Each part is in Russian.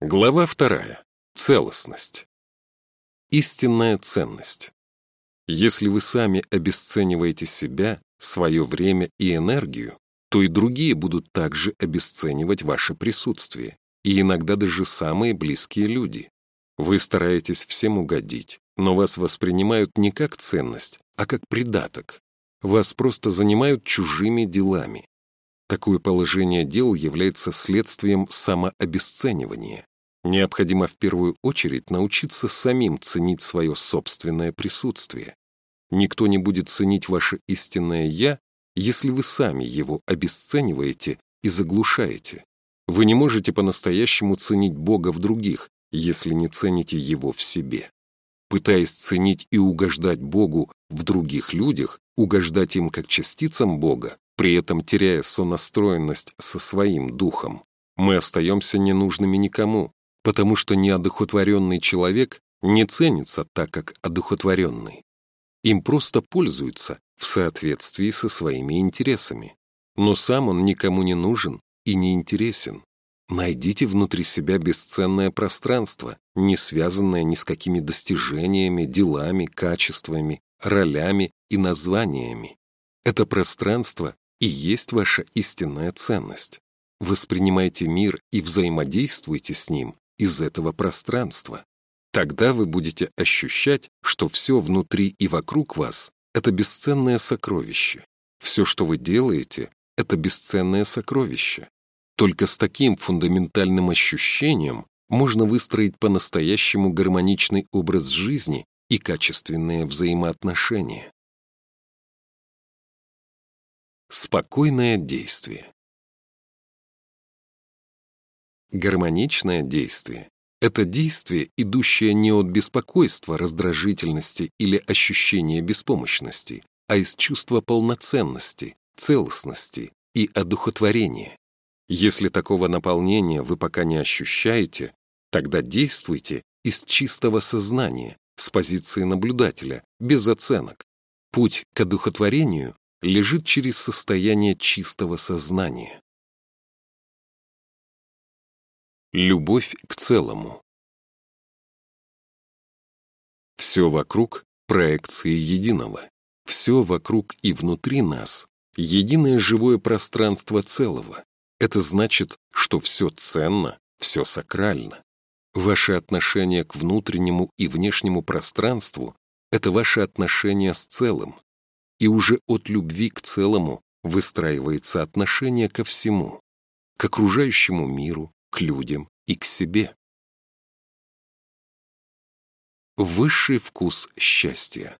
Глава вторая. Целостность. Истинная ценность. Если вы сами обесцениваете себя, свое время и энергию, то и другие будут также обесценивать ваше присутствие, и иногда даже самые близкие люди. Вы стараетесь всем угодить, но вас воспринимают не как ценность, а как придаток. Вас просто занимают чужими делами. Такое положение дел является следствием самообесценивания. Необходимо в первую очередь научиться самим ценить свое собственное присутствие. Никто не будет ценить ваше истинное «я», если вы сами его обесцениваете и заглушаете. Вы не можете по-настоящему ценить Бога в других, если не цените Его в себе. Пытаясь ценить и угождать Богу в других людях, угождать им как частицам Бога, при этом теряя сонастроенность со своим духом, мы остаемся ненужными никому, потому что неодухотворенный человек не ценится так, как одухотворенный. Им просто пользуются в соответствии со своими интересами. Но сам он никому не нужен и не интересен. Найдите внутри себя бесценное пространство, не связанное ни с какими достижениями, делами, качествами, ролями и названиями. Это пространство и есть ваша истинная ценность. Воспринимайте мир и взаимодействуйте с ним из этого пространства. Тогда вы будете ощущать, что все внутри и вокруг вас — это бесценное сокровище. Все, что вы делаете, — это бесценное сокровище. Только с таким фундаментальным ощущением можно выстроить по-настоящему гармоничный образ жизни и качественные взаимоотношения. Спокойное действие Гармоничное действие — это действие, идущее не от беспокойства, раздражительности или ощущения беспомощности, а из чувства полноценности, целостности и одухотворения. Если такого наполнения вы пока не ощущаете, тогда действуйте из чистого сознания, с позиции наблюдателя, без оценок. Путь к одухотворению лежит через состояние чистого сознания. Любовь к целому. Все вокруг — проекции единого. Все вокруг и внутри нас — единое живое пространство целого. Это значит, что все ценно, все сакрально. Ваше отношение к внутреннему и внешнему пространству — это ваше отношение с целым. И уже от любви к целому выстраивается отношение ко всему, к окружающему миру, к людям и к себе. Высший вкус счастья.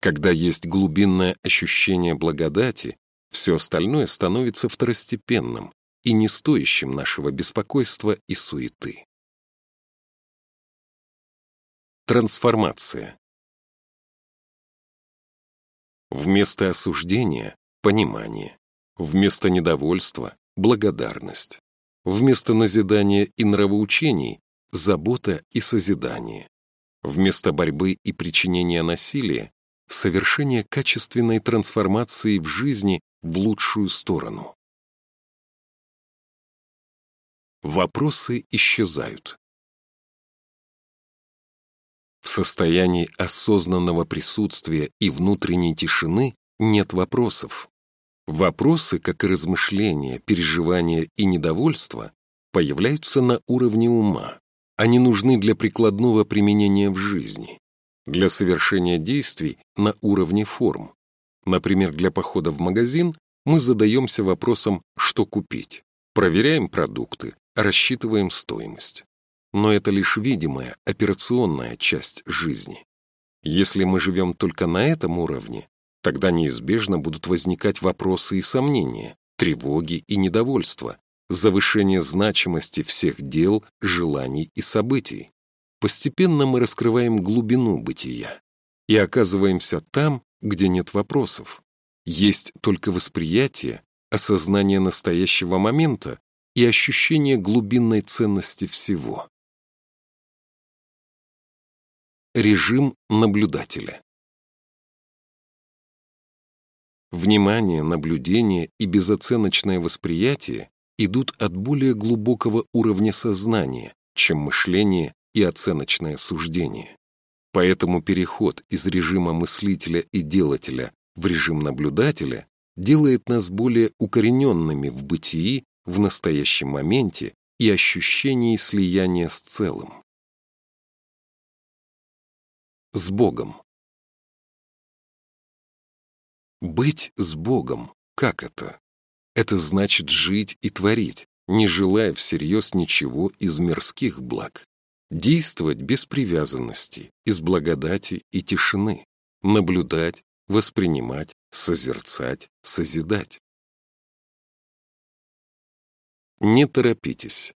Когда есть глубинное ощущение благодати, все остальное становится второстепенным и не стоящим нашего беспокойства и суеты. Трансформация. Вместо осуждения — понимание. Вместо недовольства — благодарность. Вместо назидания и нравоучений — забота и созидание. Вместо борьбы и причинения насилия — совершение качественной трансформации в жизни в лучшую сторону. Вопросы исчезают. В состоянии осознанного присутствия и внутренней тишины нет вопросов. Вопросы, как и размышления, переживания и недовольство, появляются на уровне ума. Они нужны для прикладного применения в жизни, для совершения действий на уровне форм. Например, для похода в магазин мы задаемся вопросом «что купить?», проверяем продукты, рассчитываем стоимость. Но это лишь видимая, операционная часть жизни. Если мы живем только на этом уровне, Тогда неизбежно будут возникать вопросы и сомнения, тревоги и недовольства, завышение значимости всех дел, желаний и событий. Постепенно мы раскрываем глубину бытия и оказываемся там, где нет вопросов. Есть только восприятие, осознание настоящего момента и ощущение глубинной ценности всего. Режим наблюдателя Внимание, наблюдение и безоценочное восприятие идут от более глубокого уровня сознания, чем мышление и оценочное суждение. Поэтому переход из режима мыслителя и делателя в режим наблюдателя делает нас более укорененными в бытии в настоящем моменте и ощущении слияния с целым. С Богом. Быть с Богом, как это? Это значит жить и творить, не желая всерьез ничего из мирских благ. Действовать без привязанности, из благодати и тишины. Наблюдать, воспринимать, созерцать, созидать. Не торопитесь.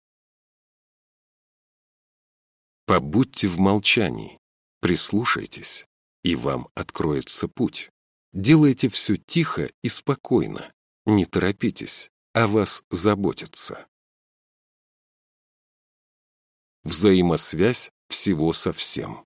Побудьте в молчании, прислушайтесь, и вам откроется путь. Делайте все тихо и спокойно, не торопитесь, о вас заботятся. Взаимосвязь всего со всем.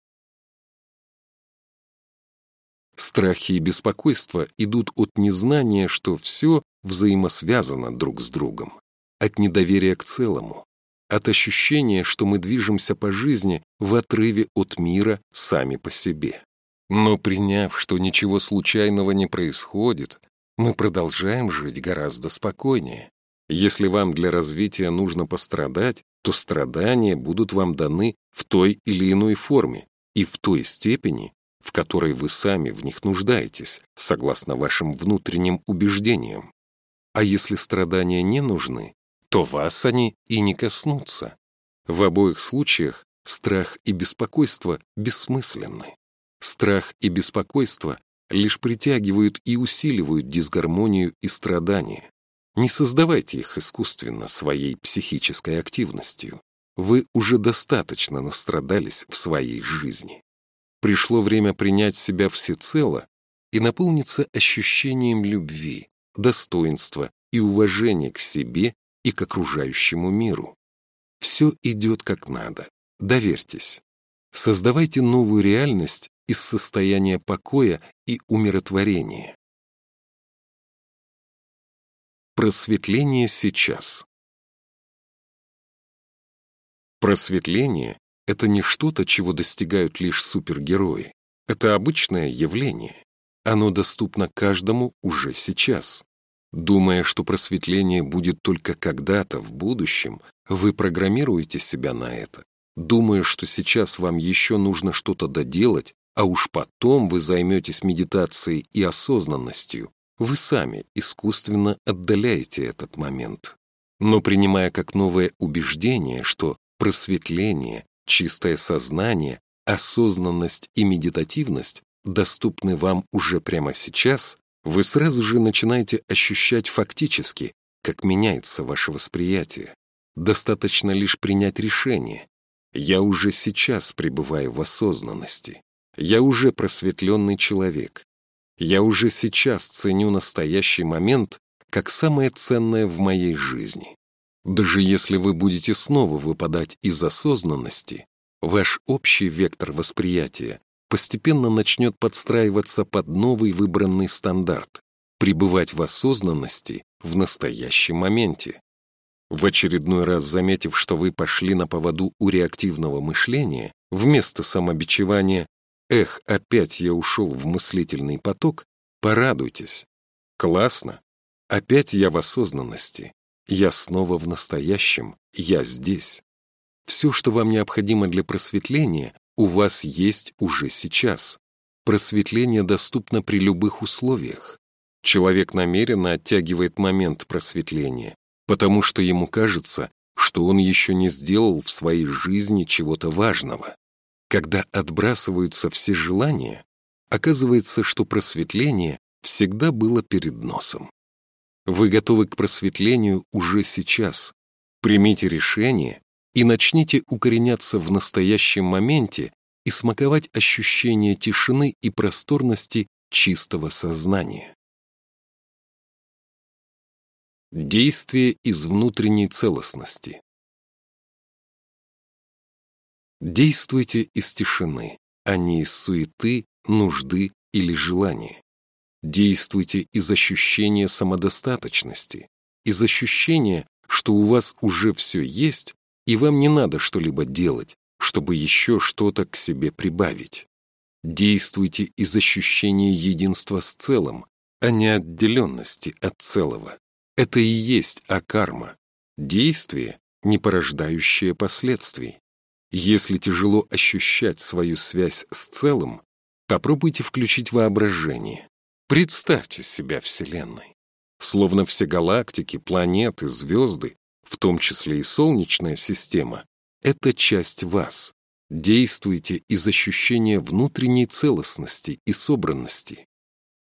Страхи и беспокойство идут от незнания, что все взаимосвязано друг с другом, от недоверия к целому, от ощущения, что мы движемся по жизни в отрыве от мира сами по себе. Но приняв, что ничего случайного не происходит, мы продолжаем жить гораздо спокойнее. Если вам для развития нужно пострадать, то страдания будут вам даны в той или иной форме и в той степени, в которой вы сами в них нуждаетесь, согласно вашим внутренним убеждениям. А если страдания не нужны, то вас они и не коснутся. В обоих случаях страх и беспокойство бессмысленны. Страх и беспокойство лишь притягивают и усиливают дисгармонию и страдания. Не создавайте их искусственно своей психической активностью. Вы уже достаточно настрадались в своей жизни. Пришло время принять себя всецело и наполниться ощущением любви, достоинства и уважения к себе и к окружающему миру. Все идет как надо. Доверьтесь. Создавайте новую реальность из состояния покоя и умиротворения. Просветление сейчас. Просветление это не что-то, чего достигают лишь супергерои. Это обычное явление. Оно доступно каждому уже сейчас. Думая, что просветление будет только когда-то в будущем, вы программируете себя на это. Думая, что сейчас вам еще нужно что-то доделать, а уж потом вы займетесь медитацией и осознанностью, вы сами искусственно отдаляете этот момент. Но принимая как новое убеждение, что просветление Чистое сознание, осознанность и медитативность доступны вам уже прямо сейчас, вы сразу же начинаете ощущать фактически, как меняется ваше восприятие. Достаточно лишь принять решение. Я уже сейчас пребываю в осознанности. Я уже просветленный человек. Я уже сейчас ценю настоящий момент как самое ценное в моей жизни. Даже если вы будете снова выпадать из осознанности, ваш общий вектор восприятия постепенно начнет подстраиваться под новый выбранный стандарт – пребывать в осознанности в настоящем моменте. В очередной раз заметив, что вы пошли на поводу у реактивного мышления, вместо самобичевания «Эх, опять я ушел в мыслительный поток», порадуйтесь. Классно. Опять я в осознанности. Я снова в настоящем, я здесь. Все, что вам необходимо для просветления, у вас есть уже сейчас. Просветление доступно при любых условиях. Человек намеренно оттягивает момент просветления, потому что ему кажется, что он еще не сделал в своей жизни чего-то важного. Когда отбрасываются все желания, оказывается, что просветление всегда было перед носом. Вы готовы к просветлению уже сейчас. Примите решение и начните укореняться в настоящем моменте и смаковать ощущение тишины и просторности чистого сознания. Действие из внутренней целостности. Действуйте из тишины, а не из суеты, нужды или желания. Действуйте из ощущения самодостаточности, из ощущения, что у вас уже все есть, и вам не надо что-либо делать, чтобы еще что-то к себе прибавить. Действуйте из ощущения единства с целым, а не отделенности от целого. Это и есть акарма. Действие, не порождающее последствий. Если тяжело ощущать свою связь с целым, попробуйте включить воображение. Представьте себя Вселенной. Словно все галактики, планеты, звезды, в том числе и Солнечная система, это часть вас. Действуйте из ощущения внутренней целостности и собранности.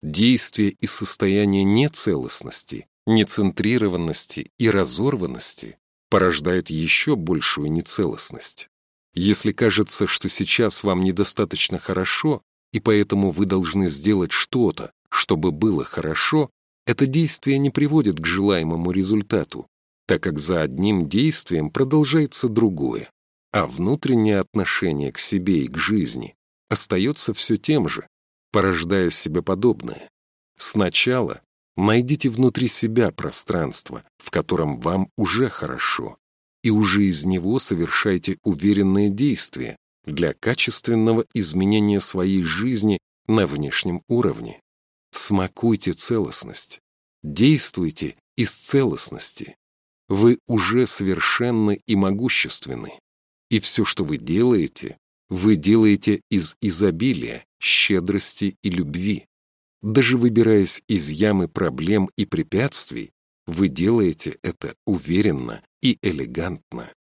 Действие из состояния нецелостности, нецентрированности и разорванности порождает еще большую нецелостность. Если кажется, что сейчас вам недостаточно хорошо, и поэтому вы должны сделать что-то, чтобы было хорошо, это действие не приводит к желаемому результату, так как за одним действием продолжается другое, а внутреннее отношение к себе и к жизни остается все тем же, порождая себе подобное. Сначала найдите внутри себя пространство, в котором вам уже хорошо, и уже из него совершайте уверенные действия для качественного изменения своей жизни на внешнем уровне. Смакуйте целостность, действуйте из целостности. Вы уже совершенны и могущественны, и все, что вы делаете, вы делаете из изобилия, щедрости и любви. Даже выбираясь из ямы проблем и препятствий, вы делаете это уверенно и элегантно.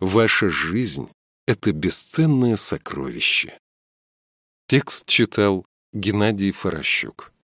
Ваша жизнь — это бесценное сокровище. Текст читал Геннадий Форощук.